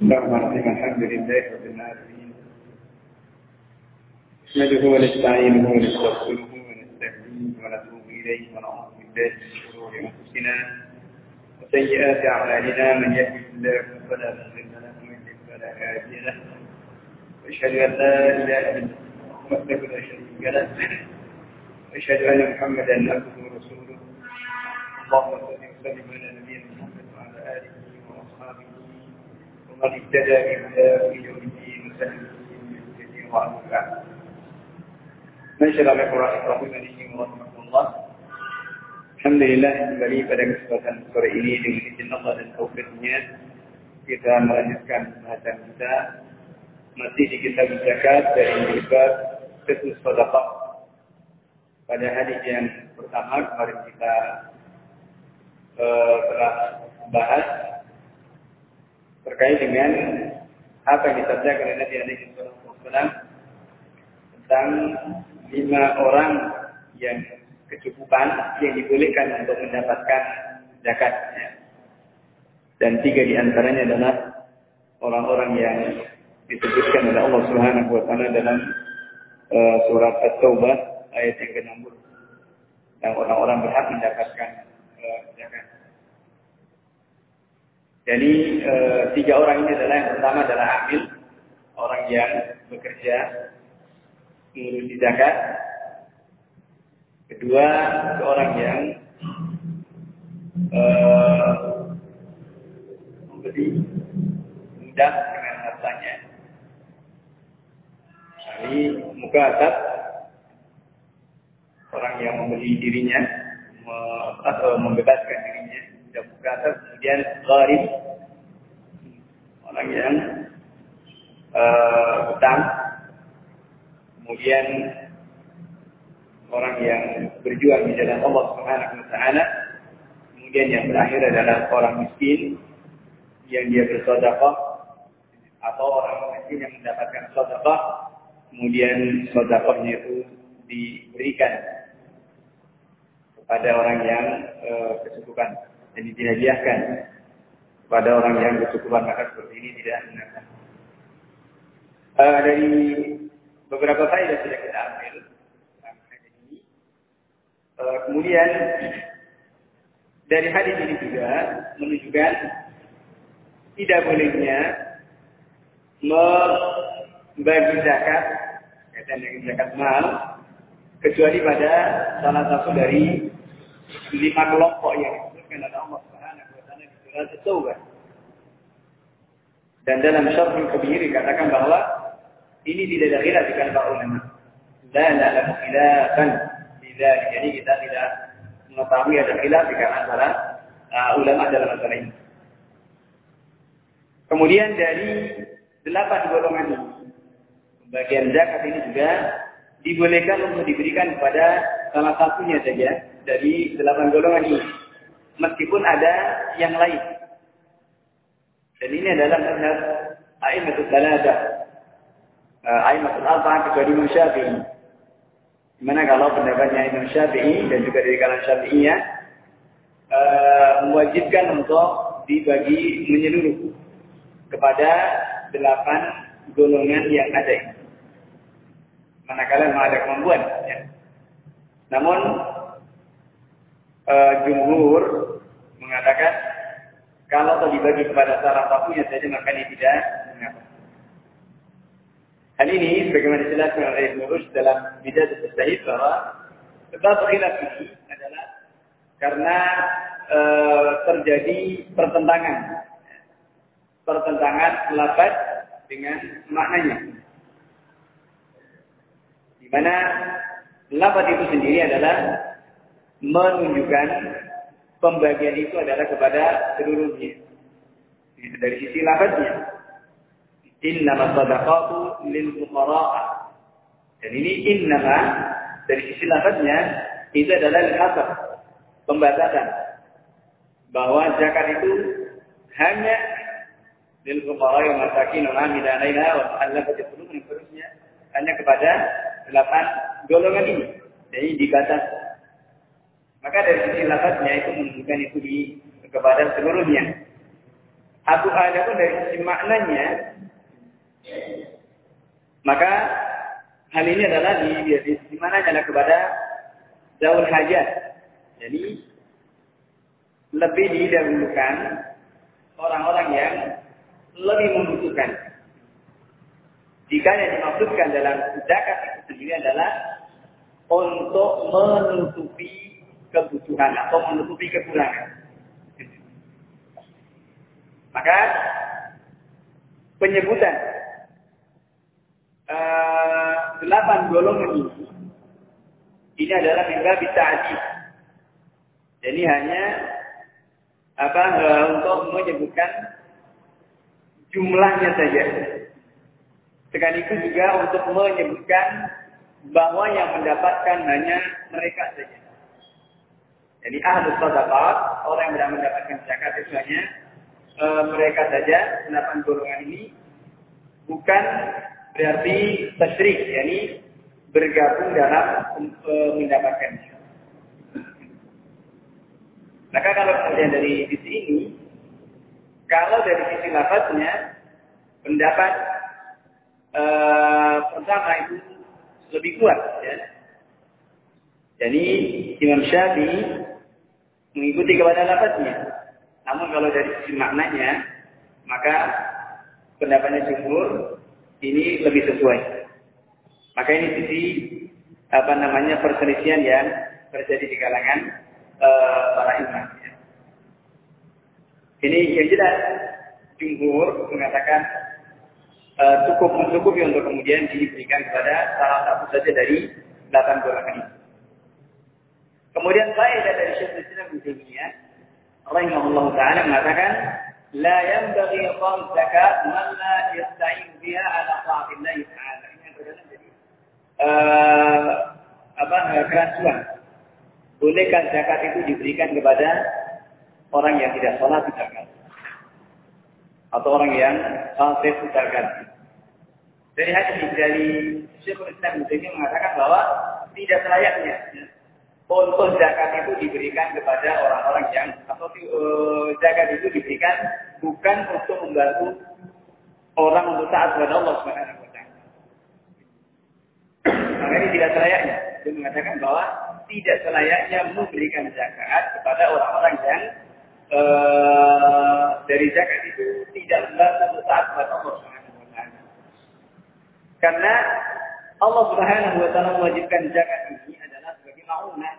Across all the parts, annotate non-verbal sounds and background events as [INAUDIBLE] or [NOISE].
Bismillahirrahmanirrahim. Alhamdulillah rabbil alamin. نحمده ونستعينه ونستغفره ونستهديه ونتوب إليه ونعوذ بالله من شرور أنفسنا وسيئات أعمالنا من يهده الله فلا مضل له ومن يضلل فلا هادي له وأشهد أن لا إله إلا الله وحده لا شريك له وأشهد أن محمدا عبده ورسوله اللهم صل وسلم على نبينا محمد وعلى آله وأصحابه ومن اهتدى بهداه في يوم الدين وسلم كثيرا واما بعد Bismillahirrahmanirrahim. Alhamdulillah kembali pada kesempatan sore ini dengan izin Allah dan taufiknya kita melanjutkan bahasan kita masih di kitab zakat dari bab khusus sedekah. Pada hadis yang pertama kemarin kita uh, telah bahas terkait dengan apa yang disabdakan oleh Nabi Alaihi Wasallam tentang lima orang yang kecukupan yang dibolehkan untuk mendapatkan zakatnya. Dan tiga di antaranya adalah orang-orang yang disebutkan oleh Allah Subhanahu wa taala dalam uh, surat At-Taubah ayat yang ke-60. Yang orang-orang berhak mendapatkan uh, zakat. Jadi uh, tiga orang ini adalah yang pertama adalah amil, orang yang bekerja mengurusi zakat. Kedua, seorang yang uh, memberi mudah dengan hartanya. Ini muka atas orang yang membeli dirinya me, atau membebaskan atas kemudian gharib orang yang uh, kemudian orang yang berjuang di jalan Allah Subhanahu wa taala. Kemudian yang terakhir adalah orang miskin yang dia bersedekah atau orang miskin yang mendapatkan sedekah. Kemudian sedekahnya itu diberikan kepada orang yang e, jadi dihadiahkan kepada orang yang kecukupan maka seperti ini tidak benar. E, dari beberapa faedah sudah kita ambil. E, kemudian dari hadis ini juga menunjukkan tidak bolehnya membagi zakat kaitan dengan zakat mal kecuali pada salah satu dari lima kelompok yang oleh Allah Subhanahu wa taala di surat At-Taubah. Dan dalam syarh kabir dikatakan bahwa ini tidak ada khilaf di kalangan ulama. La na'lamu khilafan tidak Jadi kita tidak mengetahui ada khilaf di kalangan para uh, ulama dalam masalah ini. Kemudian dari delapan golongan ini, bagian zakat ini juga dibolehkan untuk diberikan kepada salah satunya saja dari delapan golongan ini. Meskipun ada yang lain. Dan ini adalah mazhab A'immatul Saladah Aimatul Arba kecuali Imam Syafi'i. Di mana kalau pendapatnya Imam Syafi'i dan juga dari kalangan Syafi'iyah uh, mewajibkan untuk dibagi menyeluruh kepada delapan golongan yang ada ini. Manakala memang ada kemampuan. Ya. Namun uh, jumhur mengatakan kalau dibagi kepada salah satunya saja maka ini tidak mengapa. Hal ini sebagaimana dijelaskan oleh Ibnu Rushd dalam Bidayah Tastahid bahwa sebab khilaf ini adalah karena e, terjadi pertentangan pertentangan lafaz dengan maknanya. Di mana lafaz itu sendiri adalah menunjukkan pembagian itu adalah kepada seluruhnya. Dari sisi lafaznya. Innama sadaqatu lil. Dan ini innama dari sisi lafaznya itu adalah hasab pembatasan bahwa zakat itu hanya lil fuqara yang masakin wa amila alaiha wa qulubihim seterusnya hanya kepada delapan golongan ini. Jadi dibatasi. Maka dari sisi lafaznya itu menunjukkan itu di kepada seluruhnya. Aku ada pun dari sisi maknanya, maka hal ini adalah di, di, di mana adalah kepada daun hajat. Jadi lebih didahulukan orang-orang yang lebih membutuhkan. Jika yang dimaksudkan dalam zakat itu sendiri adalah untuk menutupi kebutuhan atau menutupi kekurangan. Maka penyebutan uh, delapan golongan ini ini adalah bisa Jadi hanya apa uh, untuk menyebutkan jumlahnya saja. Sekaligus juga untuk menyebutkan bahwa yang mendapatkan hanya mereka saja. Jadi ahlus sadaqat, orang yang mendapatkan zakat itu hanya e, mereka saja, delapan golongan ini bukan berarti tasrik, yakni bergabung dalam e, mendapatkannya. Maka kalau kemudian dari sisi ini, kalau dari sisi lafaznya, pendapat e, pertama itu lebih kuat. Ya. Jadi Imam Syafi'i mengikuti kepada lafaznya. Namun kalau dari sisi maknanya, maka pendapatnya jumhur ini lebih sesuai. Maka ini sisi apa namanya perselisihan yang terjadi di kalangan uh, para imam. Ini yang jelas jumhur mengatakan uh, cukup mencukupi untuk kemudian diberikan kepada salah satu saja dari delapan golongan ini. Kemudian saya dari Syekh Islam Ibnu rahimahullah taala mengatakan la yanbaghi qam zakat man la yasta'in biha ala ta'atillah taala. Ini adalah jadi uh, apa kerasuan. Bolehkah zakat itu diberikan kepada orang yang tidak sholat zakat atau orang yang fasik zakat. Dari hadis dari Syekhul Islam Muslim mengatakan bahwa tidak selayaknya untuk zakat itu diberikan kepada orang-orang yang atau uh, zakat itu diberikan bukan untuk membantu orang untuk taat kepada Allah Subhanahu wa taala. Maka ini tidak selayaknya. Dia mengatakan bahwa tidak selayaknya memberikan zakat kepada orang-orang yang uh, dari zakat itu tidak membantu untuk taat kepada Allah Subhanahu wa taala. Karena Allah Subhanahu wa taala mewajibkan zakat ini maunah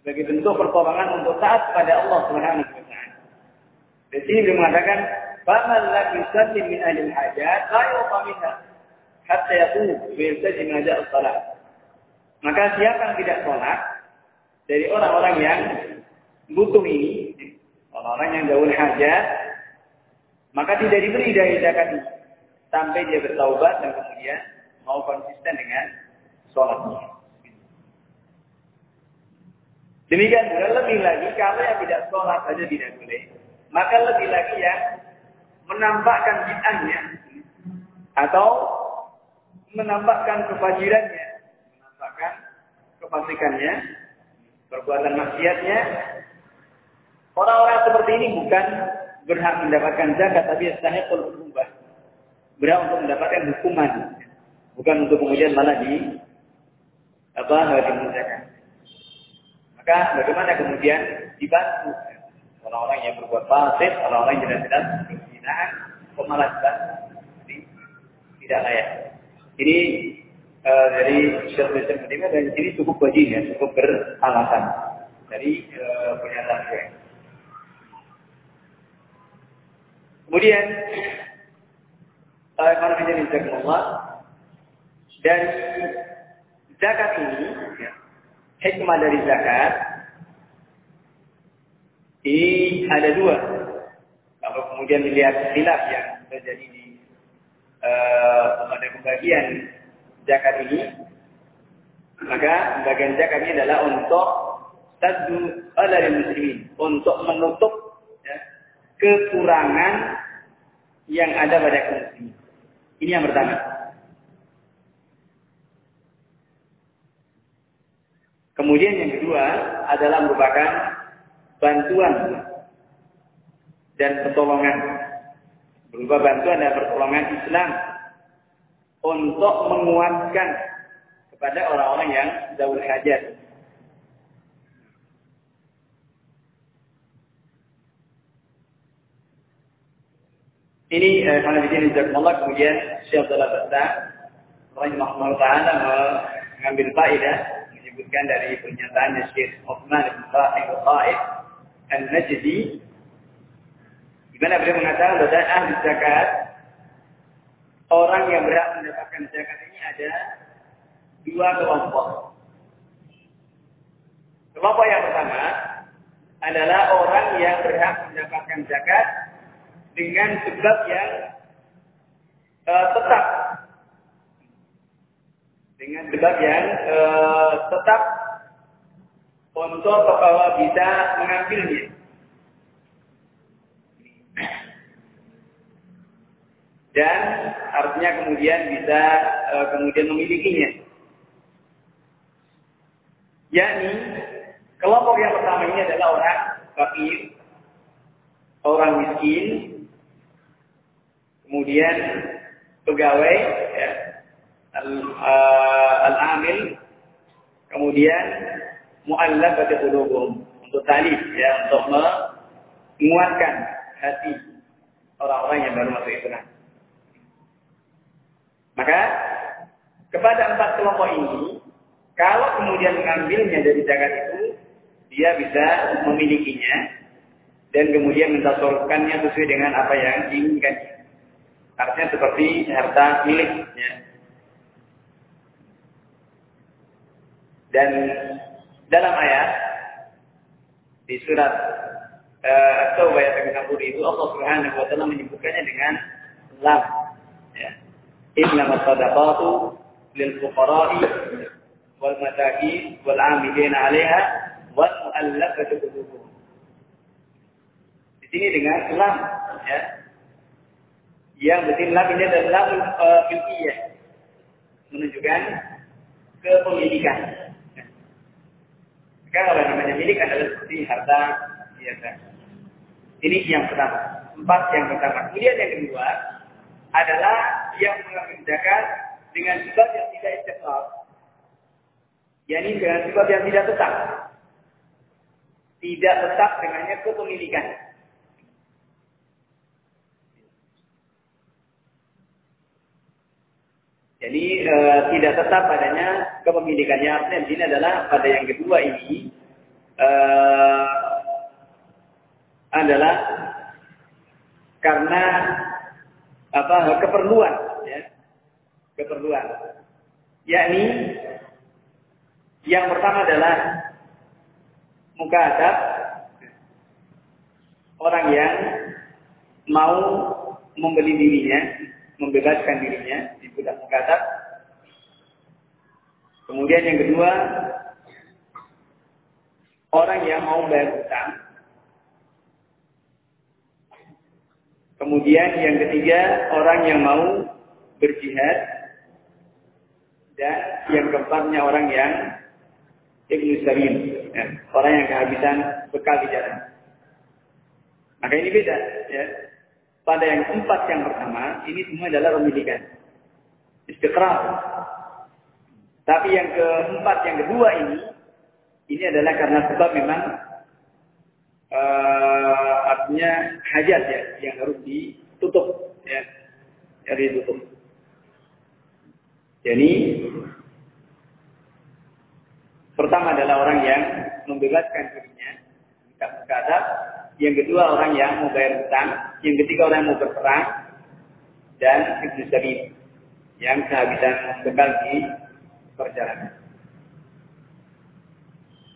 sebagai bentuk pertolongan untuk taat kepada Allah Subhanahu wa taala. Di sini dia mengatakan, "Faman lam yusallim min ahli hajat la yuqa minha hatta yaqum wa yaltazim hajat salat." Maka siapa yang tidak sholat dari orang-orang yang butuh ini, orang-orang yang gaul hajat, maka tidak diberi dari zakat ini sampai dia bertaubat dan kemudian mau konsisten dengan sholatnya. Demikian juga lebih lagi kalau yang tidak sholat saja tidak boleh. Maka lebih lagi ya menampakkan bid'ahnya atau menampakkan kefajirannya, menampakkan kefasikannya, perbuatan maksiatnya. Orang-orang seperti ini bukan berhak mendapatkan zakat, tapi kalau berubah. Berhak untuk mendapatkan hukuman, bukan untuk kemudian malah di apa dimuliakan. Maka bagaimana kemudian dibantu orang-orang yang berbuat fasik, orang-orang yang jelas-jelas berzinaan, kok malah tidak layak. Ini uh, dari Syekh Islam dan ini cukup wajib ya, cukup beralasan dari uh, pernyataan saya. Kemudian mana menjadi Allah dan zakat ini hikmah dari zakat ini ada dua. Kalau kemudian dilihat silap yang terjadi di uh, pada pembagian zakat ini, maka bagian zakat ini adalah untuk tadu dari muslimin, untuk menutup ya, kekurangan yang ada pada kaum. Ini yang pertama. Kemudian yang kedua adalah merupakan bantuan dan pertolongan berupa bantuan dan pertolongan Islam untuk menguatkan kepada orang-orang yang jauh hajat. Ini eh, karena di sini Allah kemudian Syekh Abdullah Basta rahimahullah taala mengambil faedah menyebutkan dari pernyataan Syekh Utsman bin Fahih Al-Qaid An-Najdi di mana beliau mengatakan bahwa ahli zakat orang yang berhak mendapatkan zakat ini ada dua kelompok. Kelompok yang pertama adalah orang yang berhak mendapatkan zakat dengan sebab yang uh, tetap dengan sebab yang uh, tetap untuk bahwa bisa mengambilnya. Dan artinya kemudian bisa uh, kemudian memilikinya. Yakni kelompok yang pertama ini adalah orang fakir, orang miskin, kemudian pegawai ya, al-amil uh, kemudian pada qulubuhum untuk tali ya untuk menguatkan hati orang-orang yang baru masuk Islam. Maka kepada empat kelompok ini kalau kemudian mengambilnya dari zakat itu dia bisa memilikinya dan kemudian mentasarufkannya sesuai dengan apa yang diinginkan. Artinya seperti harta miliknya. Dan dalam ayat di surat uh, At-Taubah ayat 60 itu Allah Subhanahu wa taala menyebutkannya dengan lam ya. Inna sadaqatu lil fuqara'i wal masakin wal 'amilina 'alaiha wal mu'allafati qulubuhum. Di sini dengan lam ya yang betul lam ini adalah lam uh, menunjukkan kepemilikan. Kalau namanya milik adalah seperti harta biasa. Ini yang pertama. Empat yang pertama. Kemudian yang kedua adalah yang mengambil zakat dengan sebab yang tidak istiqlal. yakni dengan sebab yang tidak tetap. Tidak tetap dengannya kepemilikan. Jadi e, tidak tetap padanya kepemilikannya. Artinya di sini adalah pada yang kedua ini e, adalah karena apa keperluan, ya, keperluan. Yakni yang pertama adalah muka adab orang yang mau membeli dirinya, membebaskan dirinya budak mukadab. Kemudian yang kedua, orang yang mau bayar utang. Kemudian yang ketiga, orang yang mau berjihad. Dan yang keempatnya orang yang ibnu sabil, ya, orang yang kehabisan bekal di jalan. Maka ini beda, ya. Pada yang empat yang pertama, ini semua adalah pemilikan istiqrar. Tapi yang keempat, yang kedua ini, ini adalah karena sebab memang uh, artinya hajat ya, yang harus ditutup ya, harus ditutup. Jadi pertama adalah orang yang membebaskan dirinya, kata yang kedua orang yang mau bayar hutang, yang ketiga orang yang mau berperang, dan ibnu sabil yang kehabisan bekal perjalanan.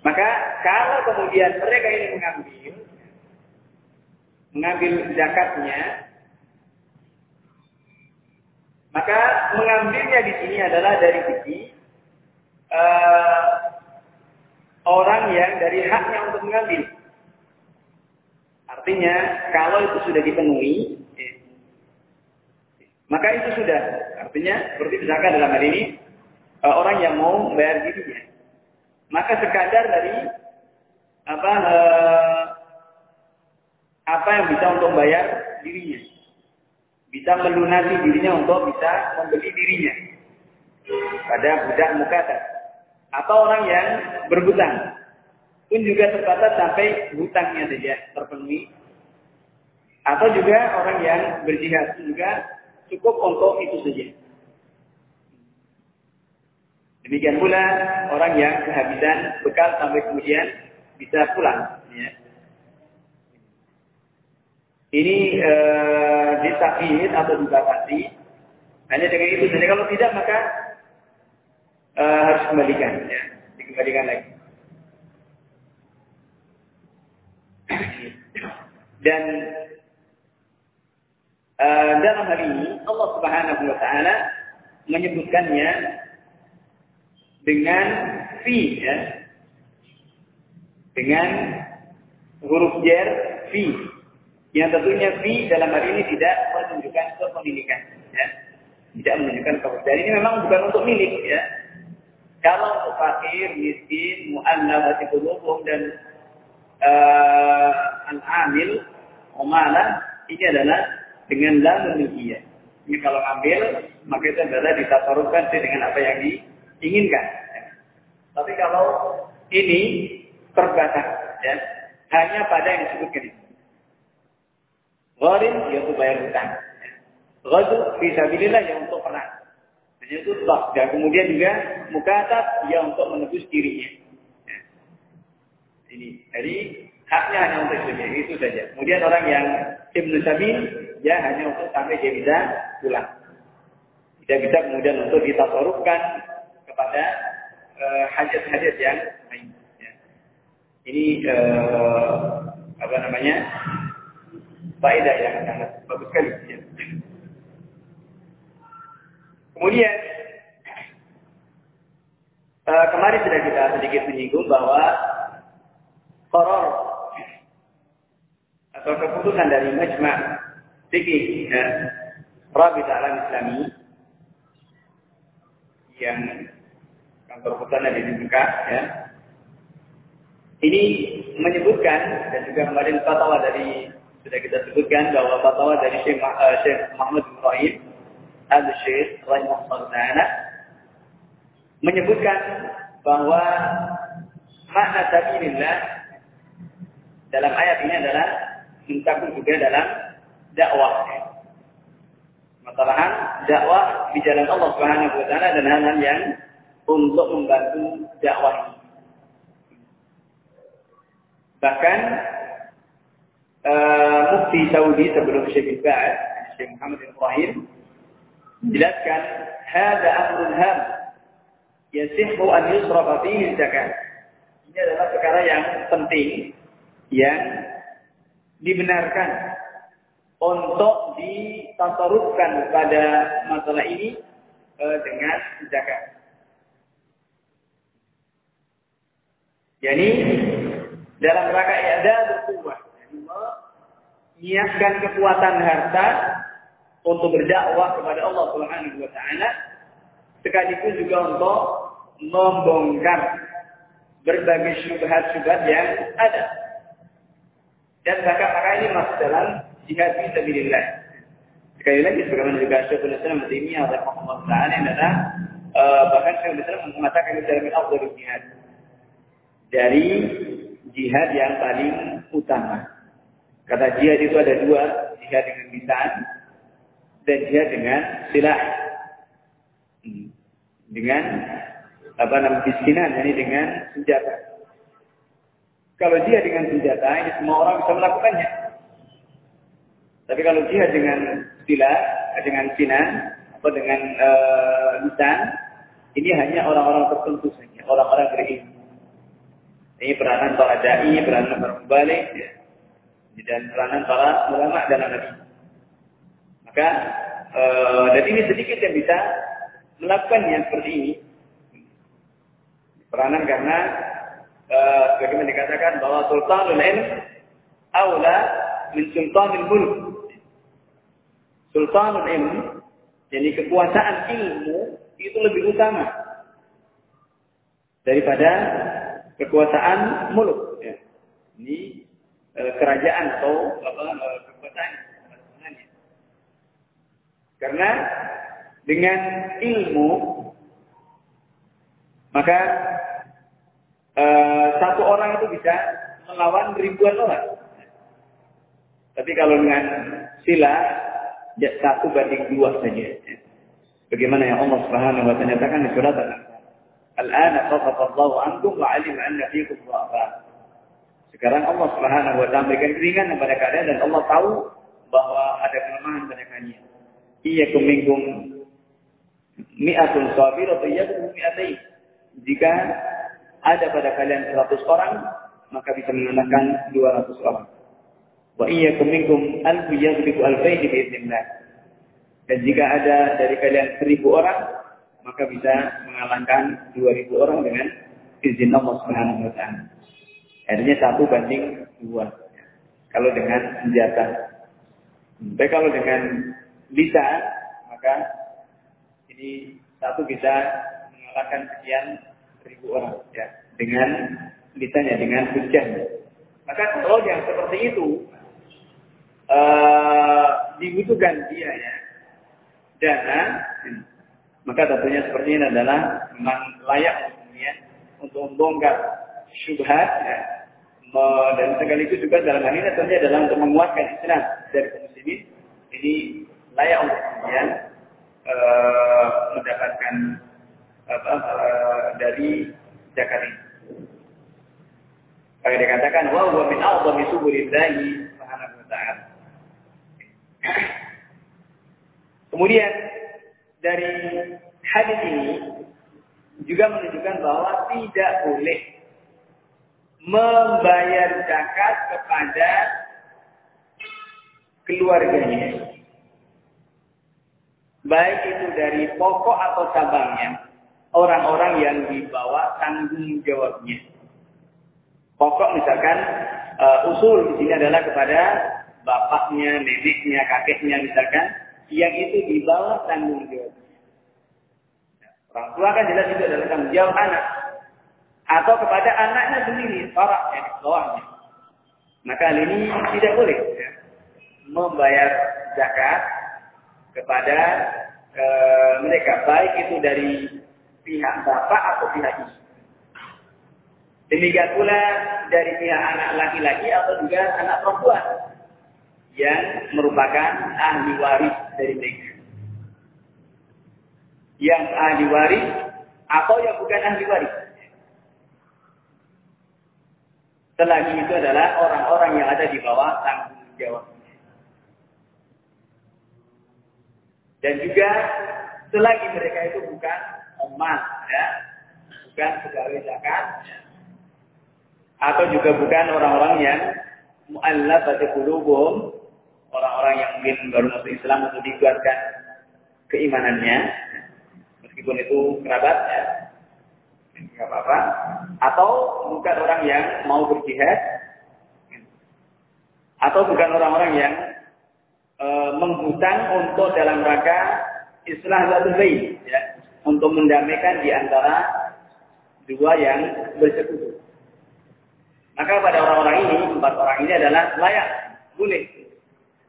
Maka kalau kemudian mereka ini mengambil mengambil zakatnya, maka mengambilnya di sini adalah dari sisi uh, orang yang dari haknya untuk mengambil. Artinya kalau itu sudah dipenuhi, maka itu sudah artinya seperti misalkan dalam hal ini e, orang yang mau membayar dirinya. Maka sekadar dari apa e, apa yang bisa untuk membayar dirinya. Bisa melunasi dirinya untuk bisa membeli dirinya. Pada budak mukata. Atau orang yang berhutang. Pun juga terbatas sampai hutangnya saja terpenuhi. Atau juga orang yang berjihad juga cukup untuk itu saja. Demikian pula orang yang kehabisan bekal sampai kemudian bisa pulang. Ya. Ini e, disakit atau dibatasi hanya dengan itu saja. Kalau tidak maka e, harus kembalikan, ya. dikembalikan lagi. Dan e, dalam hal ini Allah Subhanahu Wa Taala menyebutkannya dengan fi, ya, dengan huruf jer fi. Yang tentunya fi dalam hal ini tidak menunjukkan kepemilikan. Ya. Tidak menunjukkan kepemilikan. Ini memang bukan untuk milik. ya. Kalau untuk fakir, miskin, mu'allafati qulubuhum dan uh, al-amil, umalah, ini adalah dengan la memiliki. Ini kalau ambil, maka itu adalah ditasarukan dengan apa yang diinginkan. Ya. Tapi kalau ini terbatas ya hanya pada yang disebutkan ini. Gharim yaitu bayar hutang. Ghadu fisabilillah yang untuk perang. Dan itu sebab. Dan kemudian juga mukatab yang untuk menebus dirinya. Ya. Ini. Jadi haknya hanya untuk itu, itu saja. Kemudian orang yang ibnu sabil ya hanya untuk sampai dia bisa pulang. Tidak bisa kemudian untuk ditasorufkan kepada eh, hajat-hajat yang lain. Ini uh, apa namanya faedah yang sangat bagus sekali. Ya. Kemudian uh, kemarin sudah kita sedikit menyinggung bahwa koror atau keputusan dari Majma' Fikih ya, Rabita Alam Islami yang kantor pusatnya di Mekah ya ini menyebutkan dan juga kemarin fatwa dari sudah kita sebutkan bahwa fatwa dari Syekh, uh, Syekh Muhammad bin Ibrahim al-Syekh rahimahullah menyebutkan bahwa makna sabilillah dalam ayat ini adalah mencakup juga dalam dakwah. Masalahan dakwah di jalan Allah Subhanahu wa taala dan hal-hal yang untuk membantu dakwah ini. Bahkan uh, Mufti Saudi sebelum Syekh Ba'ad, Syekh Muhammad Ibrahim, jelaskan, Hada amrun ham, yasihhu an yusrafa fihi zakat. Ini adalah perkara yang penting, yang dibenarkan untuk ditasarufkan pada masalah ini uh, dengan zakat. Yani dalam rangka ada berkuah. Menyiapkan kekuatan harta untuk berdakwah kepada Allah Subhanahu wa taala sekaligus juga untuk membongkar berbagai syubhat-syubhat yang ada. Dan zakat maka ini masuk dalam jihad fi sabilillah. Sekali lagi sebagaimana juga Syekhul Islam Taimiyah rahimahullah taala adalah uh, bahkan Syekhul Islam mengatakan itu dalam afdhalul jihad. Dari jihad yang paling utama. Kata jihad itu ada dua, jihad dengan lisan dan jihad dengan silah. Hmm. Dengan apa namanya biskinan, ini dengan senjata. Kalau jihad dengan senjata, ini semua orang bisa melakukannya. Tapi kalau jihad dengan silah, dengan sinan, atau dengan uh, lisan, ini hanya orang-orang tertentu saja, orang-orang berilmu. Ini peranan para dai, peranan para mubalik, ya. dan peranan para ulama dalam ini. Maka uh, dan ini sedikit yang bisa melakukan yang seperti ini. Peranan karena uh, bagaimana dikatakan bahwa sultanul ilm aula min sultanul mulk. Sultanul ilm, jadi kekuasaan ilmu itu lebih utama daripada kekuasaan mulut. Ya. Ini e, kerajaan atau apa e, kekuasaan. Karena dengan ilmu maka e, satu orang itu bisa melawan ribuan orang. Tapi kalau dengan sila ya, satu banding dua saja. Bagaimana yang Allah Subhanahu wa taala nyatakan di surat Al-ana khafafa ankum wa 'alima anna fiikum dha'fa. Sekarang Allah Subhanahu wa taala berikan keringanan kepada kalian dan Allah tahu bahwa ada kelemahan pada kalian. Iya kumingkum mi'atun sabiratun yakum mi'atain. Jika ada pada kalian 100 orang, maka bisa mengalahkan 200 orang. Wa iya kumingkum alfu yaghlibu alfaini biidznillah. Dan jika ada dari kalian 1000 orang, maka bisa mengalahkan 2000 orang dengan izin Allah Subhanahu wa taala. Artinya satu banding dua. Kalau dengan senjata. Tapi kalau dengan bisa, maka ini satu bisa mengalahkan sekian ribu orang ya dengan lisanya dengan hujan. Maka kalau yang seperti itu uh, dibutuhkan dia ya dana maka tentunya seperti ini adalah memang layak ya, untuk membongkar syubhat ya. dan sekaligus juga dalam hal ini tentunya adalah untuk menguatkan Islam dari kaum muslimin ini layak untuk kemudian uh, mendapatkan apa uh, dari zakat ini. Maka dikatakan wa huwa min a'zami suburillahi subhanahu wa ta'ala. [CLEARS THROAT] Kemudian dari hadis ini juga menunjukkan bahwa tidak boleh membayar zakat kepada keluarganya. Baik itu dari pokok atau cabangnya. Orang-orang yang dibawa tanggung jawabnya. Pokok misalkan uh, usul di sini adalah kepada bapaknya, neneknya, kakeknya misalkan yang itu di bawah tanggung jawab. Orang tua kan jelas itu adalah tanggung jawab anak. Atau kepada anaknya sendiri, para yang bawahnya. Maka hal ini tidak boleh ya, membayar zakat kepada e, mereka, baik itu dari pihak bapak atau pihak ibu. Demikian pula dari pihak anak laki-laki atau juga anak perempuan yang merupakan ahli waris dari mereka. Yang ahli waris atau yang bukan ahli waris. Selagi itu adalah orang-orang yang ada di bawah tanggung jawab. Dan juga selagi mereka itu bukan emas, ya, bukan pegawai zakat, atau juga bukan orang-orang yang mu'allafati qulubuhum orang-orang yang mungkin baru masuk Islam untuk dikuatkan keimanannya, meskipun itu kerabat ya, nggak apa-apa. Atau bukan orang yang mau berjihad, atau bukan orang-orang yang e, menghutang untuk dalam rangka islah satu baik, ya, untuk mendamaikan di antara dua yang bersekutu. Maka pada orang-orang ini, empat orang ini adalah layak, boleh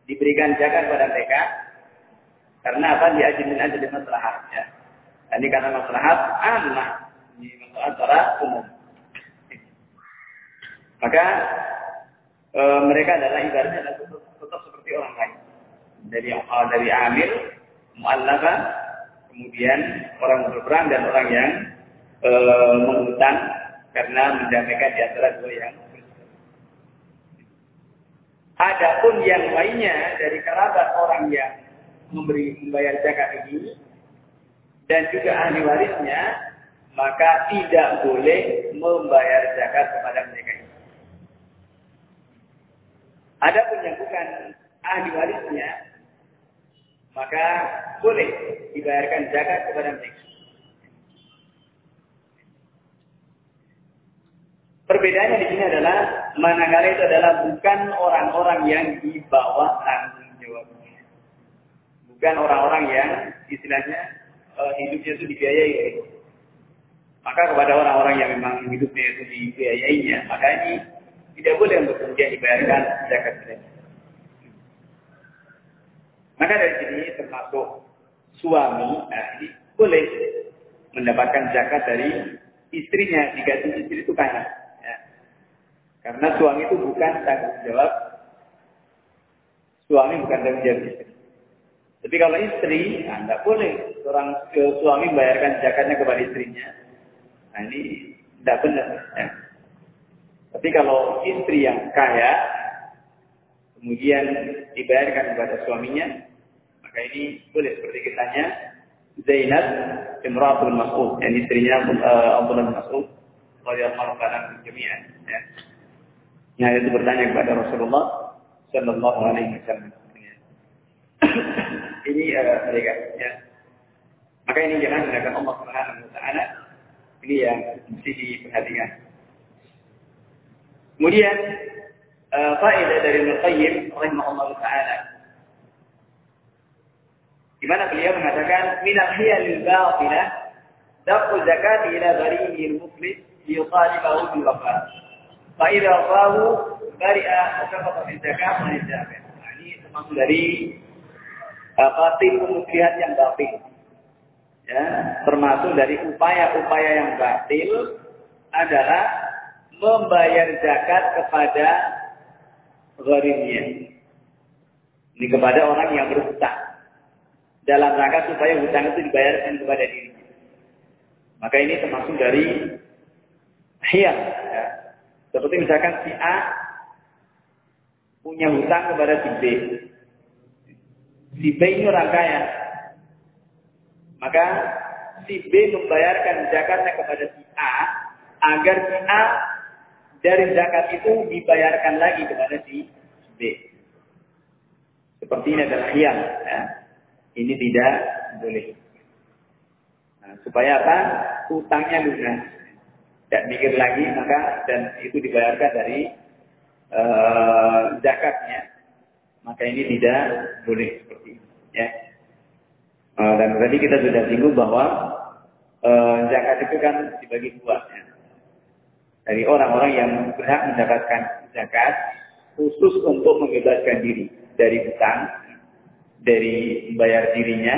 diberikan jaga kepada mereka karena apa diajimin aja di maslahat ya. Ini karena maslahat anak di maslahat secara umum. Maka e, mereka adalah ibaratnya adalah tetap, tetap seperti orang lain. Dari uh, dari amil, mu'allafah, kemudian orang berperang dan orang yang e, mengutang karena mendamaikan di antara dua yang Adapun yang lainnya dari kerabat orang yang memberi membayar zakat ini dan juga ahli warisnya, maka tidak boleh membayar zakat kepada mereka ini. Adapun yang bukan ahli warisnya, maka boleh dibayarkan zakat kepada mereka. Perbedaannya di sini adalah manakala itu adalah bukan orang-orang yang di bawah tanggung jawabnya. Bukan orang-orang yang istilahnya uh, hidupnya itu dibiayai. Maka kepada orang-orang yang memang hidupnya itu dibiayainya, maka ini tidak boleh untuk kemudian dibayarkan zakat fitrah. Maka dari sini termasuk suami, ini boleh mendapatkan zakat dari istrinya jika istri itu kaya. Karena suami itu bukan tanggung jawab, suami bukan tanggung jawab istri. Tapi kalau istri, nah, boleh seorang suami membayarkan zakatnya kepada istrinya. Nah ini tidak benar. Ya. Tapi kalau istri yang kaya, kemudian dibayarkan kepada suaminya, maka ini boleh seperti kitanya Zainab Imratul Mas'ud, yang istrinya uh, Abdullah Mas'ud radhiyallahu anhu jami'an. Ya. Yang itu bertanya kepada Rasulullah sallallahu alaihi wasallam. [COUGHS] ini uh, mereka ya. Maka ini jangan menggunakan Allah Subhanahu wa taala. Ini yang mesti diperhatikan. Kemudian uh, faedah dari Al-Qayyim rahimahullah taala. Di mana beliau mengatakan min al-hiyal batilah dafu zakat ila gharimi al-muflis liyuqalibahu bil wafat. Fa idza wafahu bari'a wa min zakat wa zakat. Nah, ini termasuk dari uh, batil kemudian yang batil. Ya, termasuk dari upaya-upaya yang batil adalah membayar zakat kepada gharimnya. Ini kepada orang yang berhutang. Dalam rangka supaya hutang itu dibayarkan kepada dirinya. Maka ini termasuk dari hiyar. Ya. Seperti misalkan si A punya hutang kepada si B. Si B ini orang kaya. Maka si B membayarkan zakatnya kepada si A agar si A dari zakat itu dibayarkan lagi kepada si B. Seperti ini adalah khiyam. Ya. Ini tidak boleh. Nah, supaya apa? Utangnya lunas. Tidak mikir lagi maka dan itu dibayarkan dari uh, zakatnya. Maka ini tidak boleh seperti ini. Ya. Uh, dan tadi kita sudah singgung bahwa uh, zakat itu kan dibagi dua. Ya dari orang-orang yang berhak mendapatkan zakat khusus untuk membebaskan diri dari hutang, dari membayar dirinya,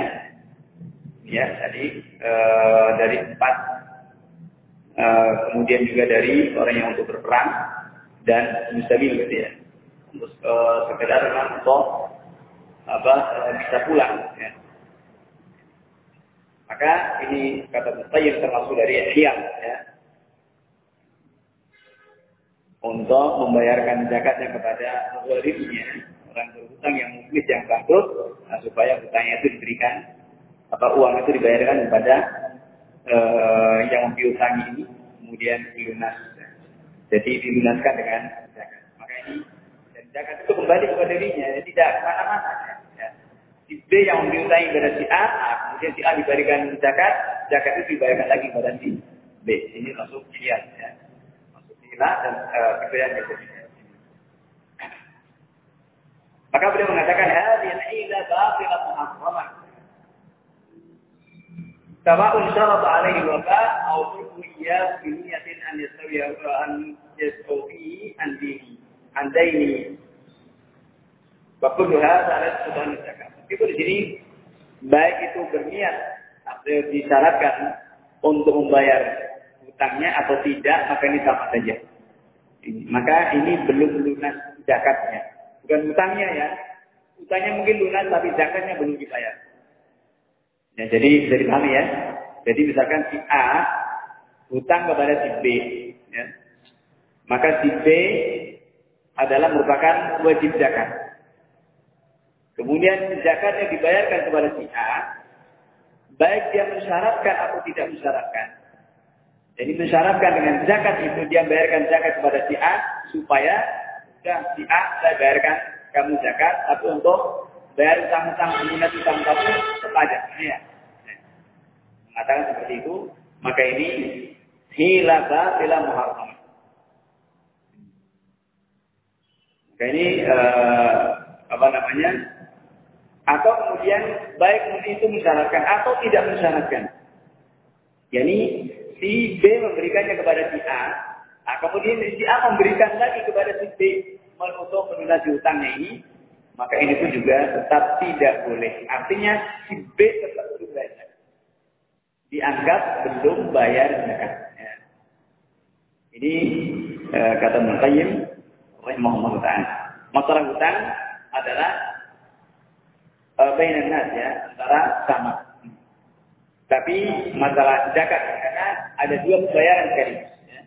ya tadi e, dari empat, e, kemudian juga dari orang yang untuk berperang dan mustabil gitu ya, untuk e, sekedar untuk apa e, bisa pulang. Ya. Maka ini kata Mustayyib termasuk dari ihya ya untuk membayarkan zakatnya kepada gharibnya, orang berhutang yang muflis yang bangkrut, nah, supaya hutangnya itu diberikan, apa uang itu dibayarkan kepada uh, yang piutangi ini, kemudian dilunas. Jadi dilunaskan dengan zakat. Maka ini dan zakat itu kembali kepada dirinya, ya, tidak ke mana-mana. Ya. Si B yang piutangi kepada si A, kemudian si A diberikan zakat, zakat itu dibayarkan lagi kepada si B. Ini masuk kias. Ya zina dan uh, perbedaan berikutnya. Maka beliau mengatakan hadhihi ila baqilah muharramah. Syarat alaihi wafa atau turku iya biniyatin an yastawi an yastawi an dini an daini. Wa kullu hadha ala subhan zakat. Itu di sini baik itu berniat atau disyaratkan untuk membayar hutangnya atau tidak, maka ini sama saja. Maka ini belum lunas zakatnya. Bukan hutangnya ya. Hutangnya mungkin lunas, tapi zakatnya belum dibayar. Ya, jadi bisa dipahami ya. Jadi misalkan si A hutang kepada si B. Ya. Maka si B adalah merupakan wajib zakat. Kemudian zakatnya dibayarkan kepada si A, baik dia mensyaratkan atau tidak mensyaratkan. Jadi mensyaratkan dengan zakat itu dia bayarkan zakat kepada si A supaya dan si A saya bayarkan kamu zakat tapi untuk bayar utang-utang lunas utang kamu kepada saya. Mengatakan seperti itu, maka ini hilaba bila muharram. Maka ini uh, apa namanya? Atau kemudian baik itu mensyaratkan atau tidak mensyaratkan. Yani si B memberikannya kepada si A Nah, kemudian si A memberikan lagi kepada si B untuk melunasi hutangnya ini, maka ini pun juga tetap tidak boleh. Artinya si B tetap belum bayar. Dianggap belum bayar zakat. Ya. Ini eh, kata Muhammad rahimahullah taala. Masalah hutang adalah bainan nas ya, antara sama. Tapi masalah zakat karena ada dua pembayaran sekali. Ya.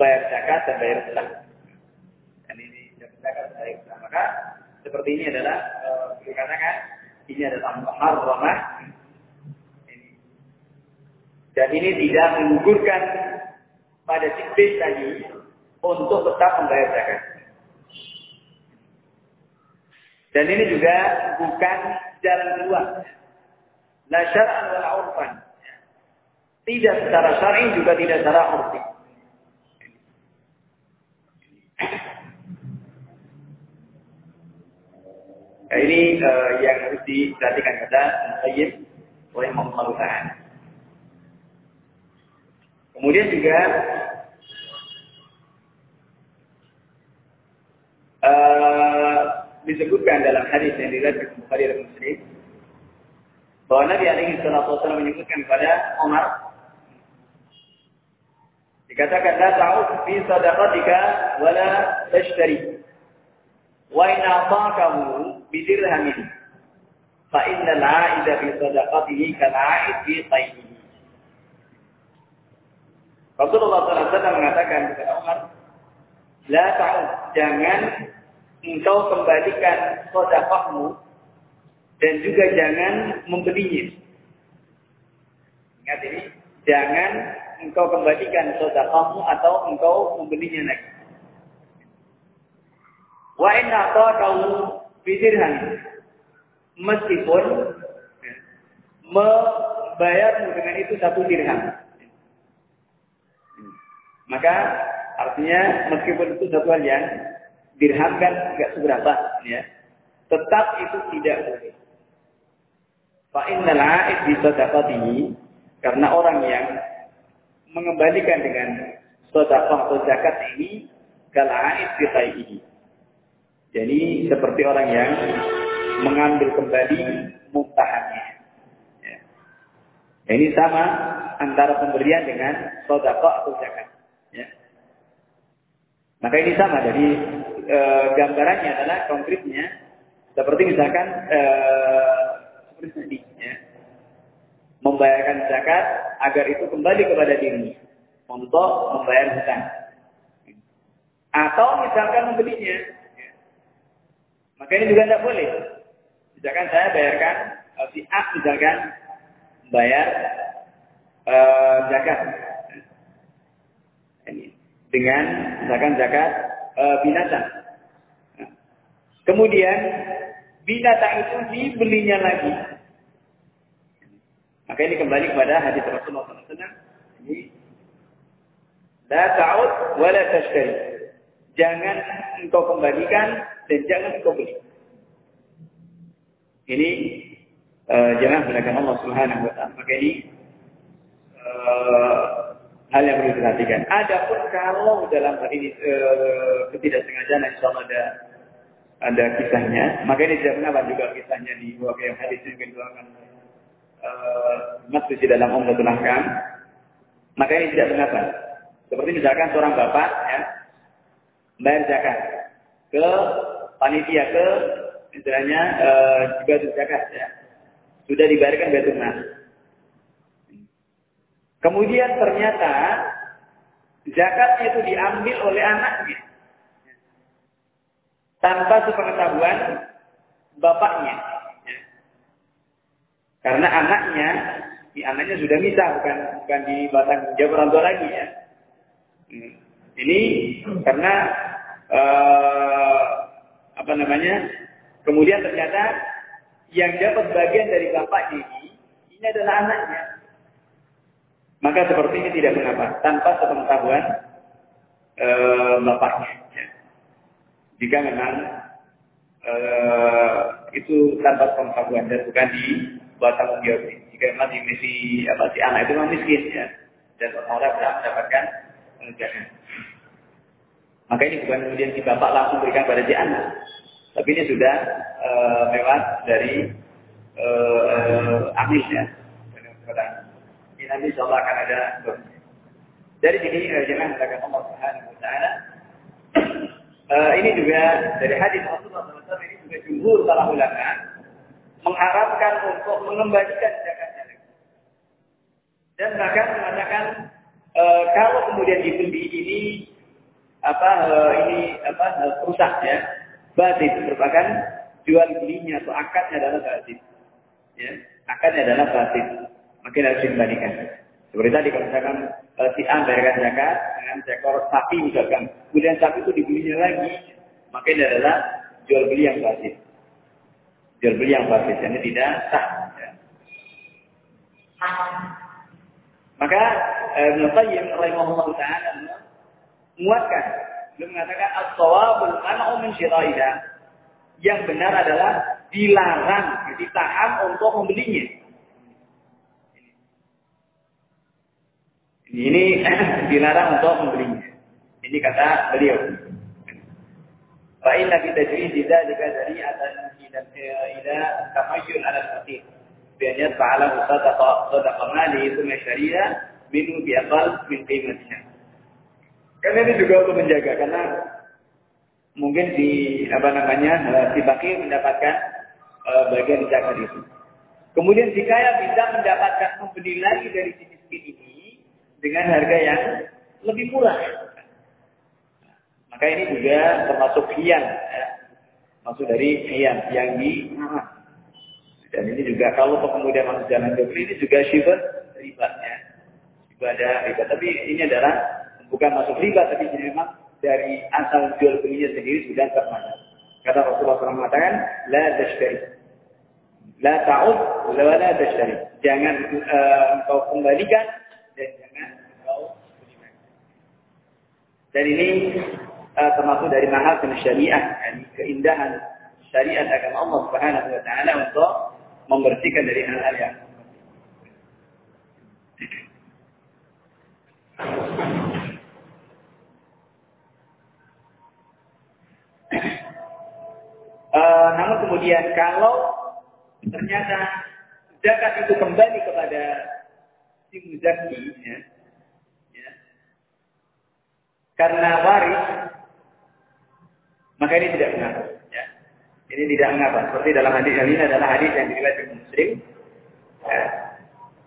Bayar zakat dan bayar hutang. Dan ini zakat bayar hutang. Maka seperti ini adalah uh, dikatakan ini adalah muharramah. Dan ini tidak menggugurkan pada si tadi untuk tetap membayar zakat. Dan ini juga bukan jalan keluar. La syar'an wal. Tidak secara syar'i juga tidak secara urfi. Nah, ini uh, yang harus diperhatikan kata Sayyid oleh Muhammad. Kemudian juga uh, disebutkan dalam hadis yang diriwayatkan Bukhari dan Muslim bahwa Nabi alaihi salatu wasallam menyebutkan kepada Umar dikatakan la ta'ud fi sadaqatika wala tashtari wa in ataqahu bi dirhamin fa inna al-'aida fi sadaqatihi kal 'aid fi qayyihi Rasulullah SAW mengatakan kepada Umar, La ta'ud, jangan engkau kembalikan sodakahmu dan juga jangan membelinya. Ingat ini, jangan engkau kembalikan sodakahmu atau engkau membelinya lagi. Wa inna kamu bidirhan. Meskipun membayarmu dengan itu satu dirham. Maka artinya meskipun itu satu hal yang dirham kan nggak seberapa, ya. Tetap itu tidak boleh. Fa innal a'id bi sadaqatihi karena orang yang mengembalikan dengan sedekah atau zakat ini kal a'id bi khaihi. Jadi seperti orang yang mengambil kembali muntahannya. Ya. Ini sama antara pemberian dengan sedekah atau zakat. Ya. Maka ini sama. Jadi e, gambarannya adalah konkretnya seperti misalkan e, seperti tadi, ya, membayarkan zakat agar itu kembali kepada diri untuk membayar hutang. Atau misalkan membelinya, ya. Maka ini juga tidak boleh. Misalkan saya bayarkan eh, si A misalkan bayar e, zakat ini dengan misalkan zakat e, binatang. Kemudian binatang itu dibelinya lagi. Maka ini kembali kepada hadis Rasulullah SAW. Ini la ta'ud wa la. Jangan engkau kembalikan dan jangan beli. Ini uh, jangan gunakan Allah Subhanahu wa taala. Maka ini uh, hal yang perlu diperhatikan. Adapun kalau dalam hal ini e, ketidaksengajaan, insya Allah ada ada kisahnya. Maka ini tidak kenapa juga kisahnya di bawah yang hadis juga dibawakan e, masuk di dalam umrah Ahkam. Maka ini tidak kenapa. Seperti misalkan seorang bapak ya bayar zakat ke panitia ke misalnya e, juga zakat ya sudah dibayarkan betul Kemudian ternyata zakatnya itu diambil oleh anaknya. Tanpa sepengetahuan bapaknya. Karena anaknya, di anaknya sudah misah, bukan bukan di batang jawab orang tua lagi ya. Ini karena uh, apa namanya? Kemudian ternyata yang dapat bagian dari bapak ini, ini adalah anaknya. Maka seperti ini tidak mengapa, tanpa sepengetahuan e, bapaknya. Ya. Jika memang e, itu tanpa sepengetahuan dan bukan di buat tanggung jawab. Jika memang di misi apa si anak itu memang miskin ya, dan orang-orang berhak mendapatkan pengajaran. Maka ini bukan kemudian si bapak langsung berikan pada si anak. Tapi ini sudah uh, lewat dari uh, uh, amis ya. Ini nanti insya Allah akan ada dari sini jangan katakan Allah Subhanahu Wa Taala. [COUGHS] Ini juga dari hadis Rasulullah SAW ini juga jumhur para ulama mengharapkan untuk mengembalikan zakatnya lagi. Dan bahkan mengatakan e, kalau kemudian dibeli ini apa e, ini apa e, rusak ya, batin merupakan jual belinya atau akadnya adalah batin. Ya, akadnya adalah batin. Makin harus dikembalikan. Seperti tadi kalau misalkan e, si A bayarkan zakat dengan seekor sapi misalkan, kemudian sapi itu dibelinya lagi, maka ini adalah jual beli yang batin jual beli yang basis ini tidak sah. Ya. Maka eh, Ibnu Qayyim rahimahullah taala menguatkan belum mengatakan as-sawabul man'u min syiraiha. Yang benar adalah dilarang, ya, ditahan untuk membelinya. Ini, ini [CLEARS THROAT] dilarang untuk membelinya. Ini kata beliau. Fa'inna kita jadi tidak juga dari atas dan ila tamayyul ala al-faqir. Biannya ta'ala sadaqah sadaqah mali itu masyariah minu biaqal min qimatiha. Karena ini juga untuk menjaga karena mungkin di apa namanya si bakir mendapatkan uh, bagian zakat itu. Kemudian si kaya bisa mendapatkan membeli lagi dari si miskin ini dengan harga yang lebih murah. Maka ini juga termasuk hian. Ya. Maksud dari hian, yang di Dan ini juga kalau kemudian masuk jalan ini juga syibat riba. Ya. Ibadah riba. Tapi ini adalah bukan masuk riba, tapi ini memang dari asal jual belinya sendiri sudah termasuk. Kata Rasulullah SAW mengatakan, La tashtari. La ta'ud, la la tashtari. Jangan uh, kembalikan, dan jangan engkau belikan. Dan ini uh, termasuk dari mahal syariah, yani keindahan syariat agama Allah Subhanahu wa taala untuk membersihkan dari hal-hal yang Uh, namun kemudian kalau ternyata zakat itu kembali kepada si muzaki, ya, ya, karena waris maka ini tidak mengapa. Ya. Ini tidak mengapa. Seperti dalam hadis ini adalah hadis yang diriwayatkan Muslim. Ya.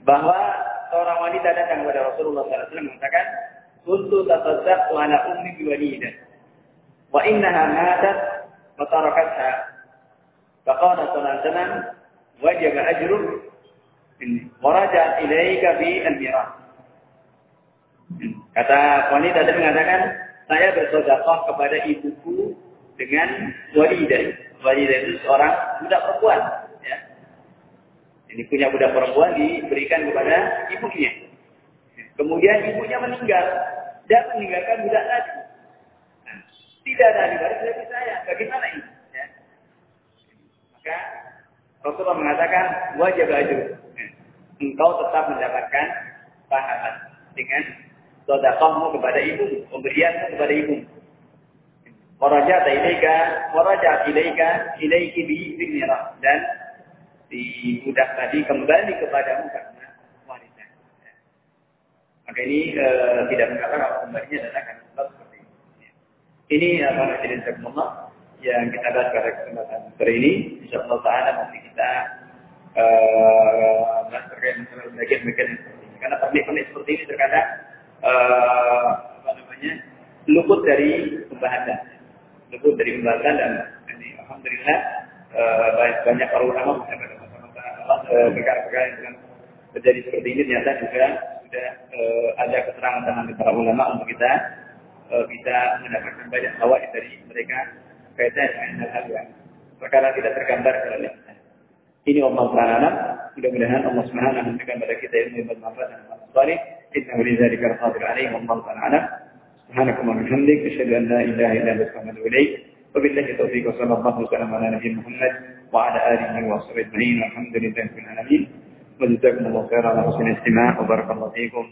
Bahwa seorang wanita datang kepada Rasulullah SAW mengatakan, Kuntu tatazzaqtu ala ummi biwalidah. Wa innaha matat tarakatha. Faqala sallallahu alaihi wasallam, wajib ajruk wa raja'a ilaika bi al-mirah. Kata wanita tadi mengatakan, saya bersedekah kepada ibuku dengan walidah. Walidah itu seorang budak perempuan. Ya. Ini punya budak perempuan diberikan kepada ibunya. Kemudian ibunya meninggal dan meninggalkan budak tadi. Tidak ada di baris dari saya. Bagaimana ini? Ya. Maka Rasulullah mengatakan wajib baju. Engkau tetap mendapatkan pahala dengan sodakohmu kepada ibu, pemberianmu kepada ibu. Warajat ilaika, warajat ilaika, ilaiki bi binira. Dan si budak tadi kembali kepadamu karena wanita. Maka ini e, tidak mengatakan kalau kembalinya adalah karena. Ini apa majelis Allah yang kita bahas pada kesempatan hari ini. Insya Allah Taala nanti kita uh, bahas terkait masalah bagian-bagian seperti ini. Karena pernik-pernik seperti ini terkadang uh, apa namanya luput dari pembahasan tersebut dari pembahasan dan ini alhamdulillah uh, banyak para ulama uh, perkara-perkara yang dengan terjadi seperti ini ternyata juga sudah uh, ada keterangan tangan para ulama untuk kita bisa mendapatkan banyak awal dari mereka kaitan dengan hal-hal yang perkara tidak tergambar dalam kita. Ini Allah Taala. Mudah-mudahan Allah Subhanahu memberikan kepada kita ilmu yang bermanfaat dan amal saleh. Inna li dzalika qadir alaihi wallahu ta'ala سبحانك اللهم وبحمدك أشهد أن لا إله إلا أنت أستغفرك إليك وبالله التوفيق وصلى الله وسلم على نبينا محمد وعلى آله وصحبه أجمعين والحمد لله رب العالمين وجزاكم الله خيرا على حسن الاستماع وبارك الله فيكم